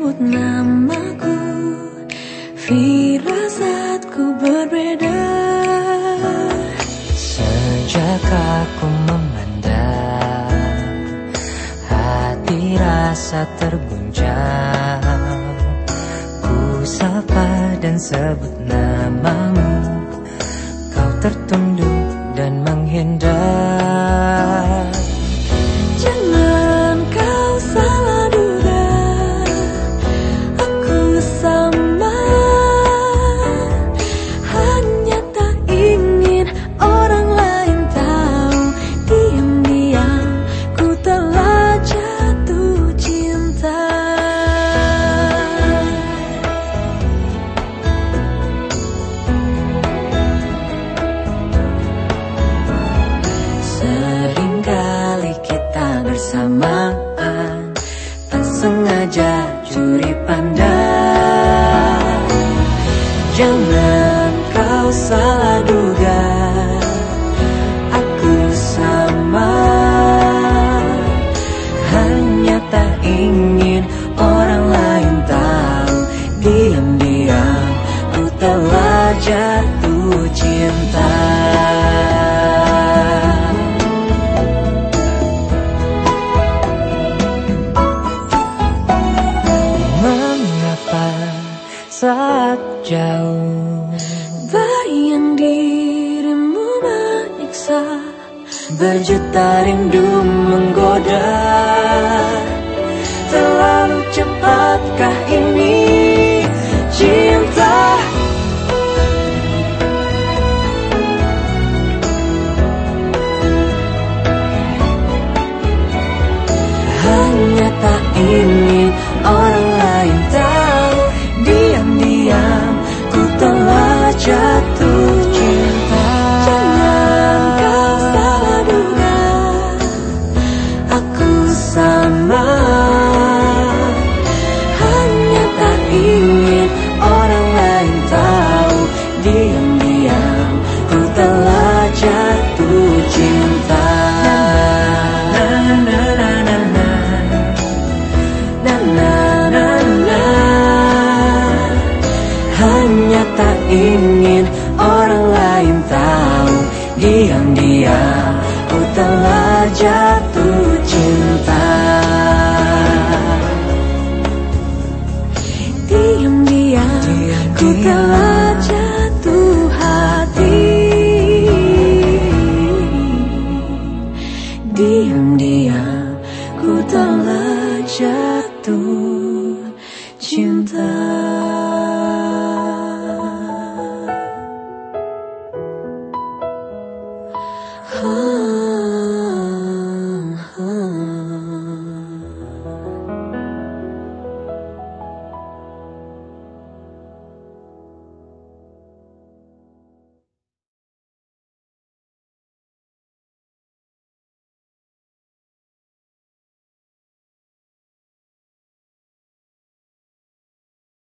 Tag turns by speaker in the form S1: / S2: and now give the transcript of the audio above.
S1: sebut namaku. Firasatku berbeda. Sejak aku memandang Hati rasa terguncang. Ku sapa dan sebut namamu. Kau tertunduk dan menghindar. Ingin orang lain tahu. Diam-diam ku telah jatuh cinta. Saat jauh
S2: Bayang dirimu menyiksa?
S1: Berjuta rindu menggoda ingin orang lain tahu. Diam-diam ku telah jatuh cinta.
S2: Diam-diam ku telah jatuh hati.
S1: Diam-diam ku telah jatuh cinta